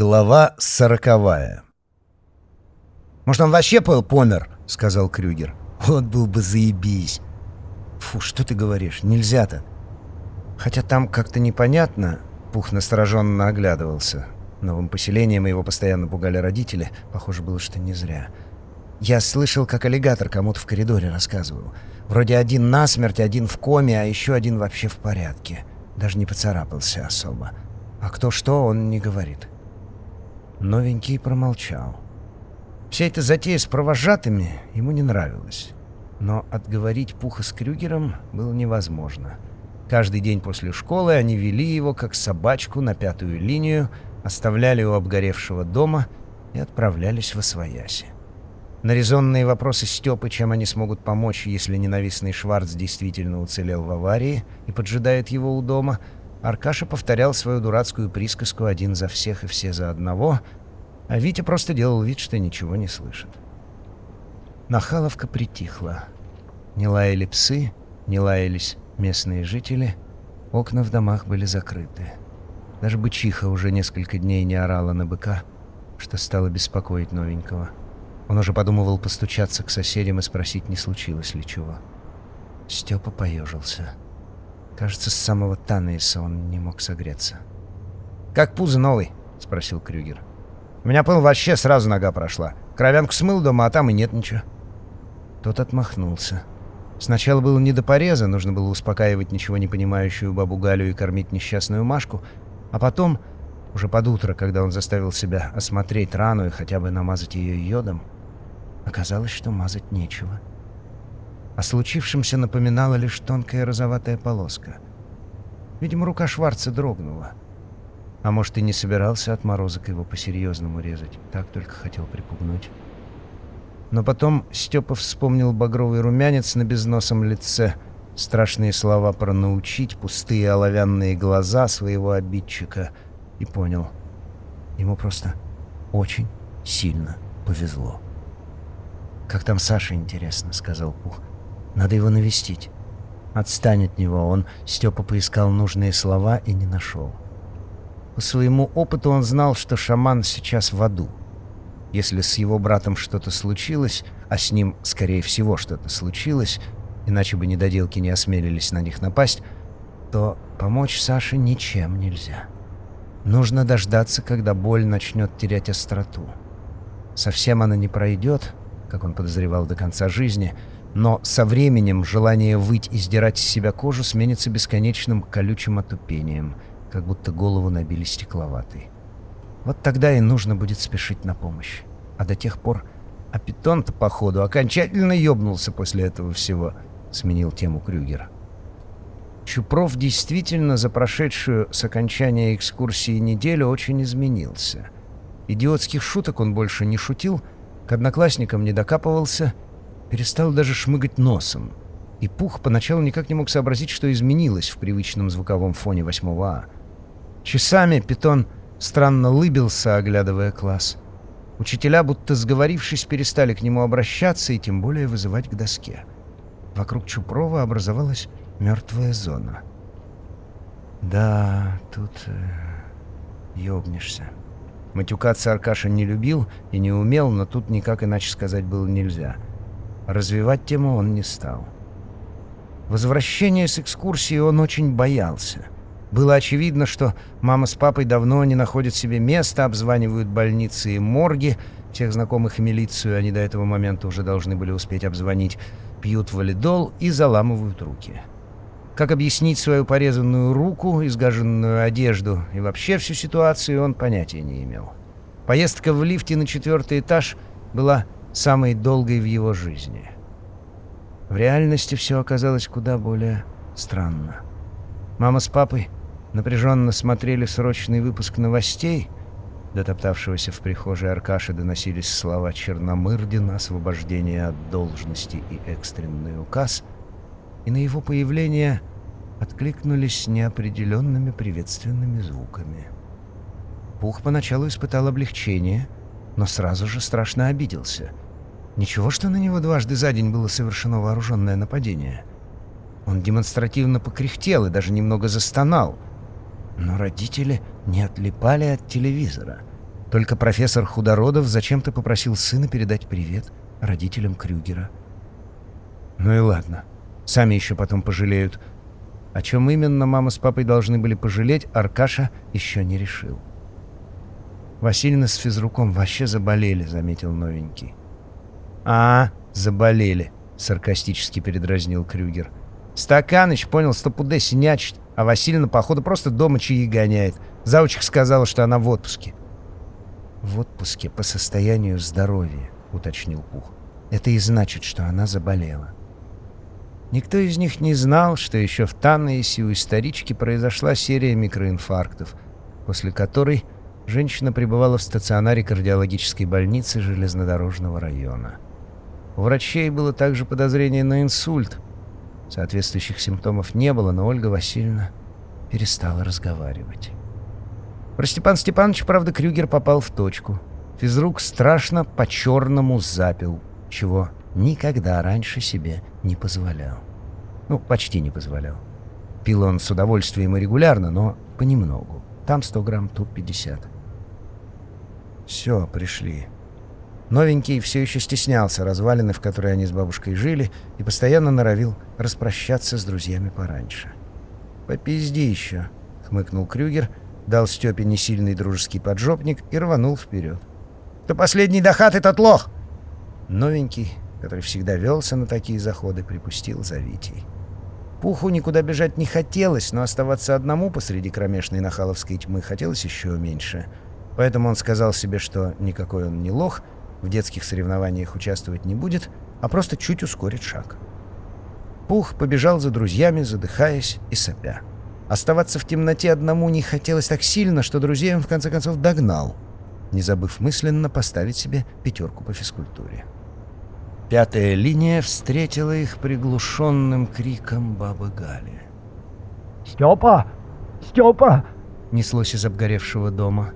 Глава сороковая «Может, он вообще помер?» — сказал Крюгер. «Вот был бы заебись!» «Фу, что ты говоришь? Нельзя-то!» Хотя там как-то непонятно, Пух настороженно оглядывался. Новым поселением его постоянно пугали родители. Похоже было, что не зря. Я слышал, как аллигатор кому-то в коридоре рассказывал. Вроде один насмерть, один в коме, а еще один вообще в порядке. Даже не поцарапался особо. А кто что, он не говорит. Новенький промолчал. Вся эта затея с провожатыми ему не нравилась. Но отговорить Пуха с Крюгером было невозможно. Каждый день после школы они вели его, как собачку, на пятую линию, оставляли у обгоревшего дома и отправлялись в Освояси. На резонные вопросы Степы, чем они смогут помочь, если ненавистный Шварц действительно уцелел в аварии и поджидает его у дома — Аркаша повторял свою дурацкую присказку «один за всех и все за одного», а Витя просто делал вид, что ничего не слышит. Нахаловка притихла. Не лаяли псы, не лаялись местные жители, окна в домах были закрыты. Даже бычиха уже несколько дней не орала на быка, что стало беспокоить новенького. Он уже подумывал постучаться к соседям и спросить, не случилось ли чего. Степа поежился. — Кажется, с самого Танейса он не мог согреться. «Как пузо новый?» — спросил Крюгер. «У меня пыл вообще сразу нога прошла. Кровянку смыл дома, а там и нет ничего». Тот отмахнулся. Сначала было не до пореза, нужно было успокаивать ничего не понимающую бабу Галю и кормить несчастную Машку, а потом, уже под утро, когда он заставил себя осмотреть рану и хотя бы намазать ее йодом, оказалось, что мазать нечего. — о случившемся напоминала лишь тонкая розоватая полоска. Видимо, рука Шварца дрогнула. А может, и не собирался отморозок его по-серьезному резать, так только хотел припугнуть. Но потом Степа вспомнил багровый румянец на безносом лице, страшные слова про научить, пустые оловянные глаза своего обидчика, и понял. Ему просто очень сильно повезло. «Как там Саша, интересно?» — сказал Пух. Надо его навестить. Отстань от него. Он, Степа, поискал нужные слова и не нашел. По своему опыту он знал, что шаман сейчас в аду. Если с его братом что-то случилось, а с ним, скорее всего, что-то случилось, иначе бы недоделки не осмелились на них напасть, то помочь Саше ничем нельзя. Нужно дождаться, когда боль начнет терять остроту. Совсем она не пройдет, как он подозревал до конца жизни — но со временем желание выть и сдирать с себя кожу сменится бесконечным колючим отупением, как будто голову набили стекловатой. Вот тогда и нужно будет спешить на помощь. А до тех пор... А питон-то, походу, окончательно ёбнулся после этого всего, — сменил тему Крюгер. Чупров действительно за прошедшую с окончания экскурсии неделю очень изменился. Идиотских шуток он больше не шутил, к одноклассникам не докапывался — перестал даже шмыгать носом. И Пух поначалу никак не мог сообразить, что изменилось в привычном звуковом фоне 8 А. Часами питон странно лыбился, оглядывая класс. Учителя, будто сговорившись, перестали к нему обращаться и тем более вызывать к доске. Вокруг Чупрова образовалась мертвая зона. Да, тут э, ёбнешься. Матюкаться Аркаша не любил и не умел, но тут никак иначе сказать было нельзя — Развивать тему он не стал. Возвращение с экскурсии он очень боялся. Было очевидно, что мама с папой давно не находят себе места, обзванивают больницы и морги, всех знакомых и милицию они до этого момента уже должны были успеть обзвонить, пьют валидол и заламывают руки. Как объяснить свою порезанную руку, изгаженную одежду и вообще всю ситуацию он понятия не имел. Поездка в лифте на четвертый этаж была самой долгой в его жизни. В реальности все оказалось куда более странно. Мама с папой напряженно смотрели срочный выпуск новостей. Дотоптавшегося в прихожей Аркаши доносились слова Черномырдина, освобождение от должности и экстренный указ, и на его появление откликнулись неопределенными приветственными звуками. Пух поначалу испытал облегчение, но сразу же страшно обиделся — Ничего, что на него дважды за день было совершено вооруженное нападение. Он демонстративно покряхтел и даже немного застонал. Но родители не отлипали от телевизора. Только профессор Худородов зачем-то попросил сына передать привет родителям Крюгера. Ну и ладно, сами еще потом пожалеют. О чем именно мама с папой должны были пожалеть, Аркаша еще не решил. «Васильевна с физруком вообще заболели», — заметил новенький. «А, заболели», — саркастически передразнил Крюгер. «Стаканыч, понял, стопуде синячит, а Васильевна, походу, просто дома чаи гоняет. Заучиха сказала, что она в отпуске». «В отпуске по состоянию здоровья», — уточнил Пух. «Это и значит, что она заболела». Никто из них не знал, что еще в Таннейсе у исторички произошла серия микроинфарктов, после которой женщина пребывала в стационаре кардиологической больницы железнодорожного района. У врачей было также подозрение на инсульт. Соответствующих симптомов не было, но Ольга Васильевна перестала разговаривать. Про Степан Степанович, правда, Крюгер попал в точку. Физрук страшно по-черному запил, чего никогда раньше себе не позволял. Ну, почти не позволял. Пил он с удовольствием и регулярно, но понемногу. Там 100 грамм, тут 50. Все, пришли. Новенький все еще стеснялся развалины, в которой они с бабушкой жили, и постоянно норовил распрощаться с друзьями пораньше. «Попизди еще», — хмыкнул Крюгер, дал Степе несильный дружеский поджопник и рванул вперед. «Кто последний до хаты, тот лох!» Новенький, который всегда велся на такие заходы, припустил за Витей. Пуху никуда бежать не хотелось, но оставаться одному посреди кромешной нахаловской тьмы хотелось еще меньше. Поэтому он сказал себе, что никакой он не лох, в детских соревнованиях участвовать не будет, а просто чуть ускорит шаг. Пух побежал за друзьями, задыхаясь и сопя. Оставаться в темноте одному не хотелось так сильно, что друзей он в конце концов догнал, не забыв мысленно поставить себе пятерку по физкультуре. Пятая линия встретила их приглушенным криком бабы Гали. «Степа! Степа!» неслось из обгоревшего дома.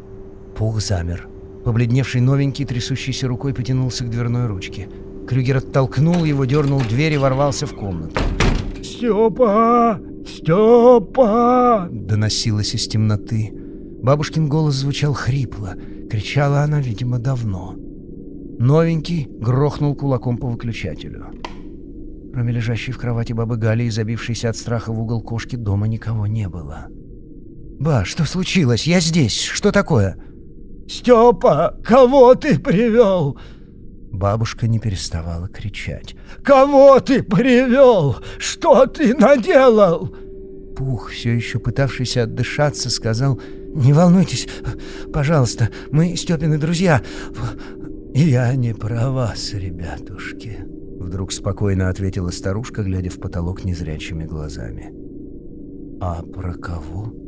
Пух замер. Побледневший новенький, трясущийся рукой, потянулся к дверной ручке. Крюгер оттолкнул его, дернул дверь и ворвался в комнату. «Степа! Степа!» Доносилось из темноты. Бабушкин голос звучал хрипло. Кричала она, видимо, давно. Новенький грохнул кулаком по выключателю. Кроме лежащей в кровати бабы Гали и забившейся от страха в угол кошки, дома никого не было. «Ба, что случилось? Я здесь. Что такое?» «Степа, кого ты привел?» Бабушка не переставала кричать. «Кого ты привел? Что ты наделал?» Пух, все еще пытавшийся отдышаться, сказал, «Не волнуйтесь, пожалуйста, мы Степины друзья. Я не про вас, ребятушки», — вдруг спокойно ответила старушка, глядя в потолок незрячими глазами. «А про кого?» —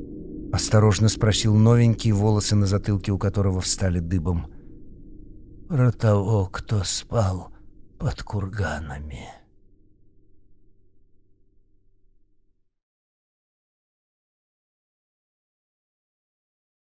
осторожно спросил новенький, волосы на затылке у которого встали дыбом. «Про того, кто спал под курганами».